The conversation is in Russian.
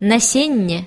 насенне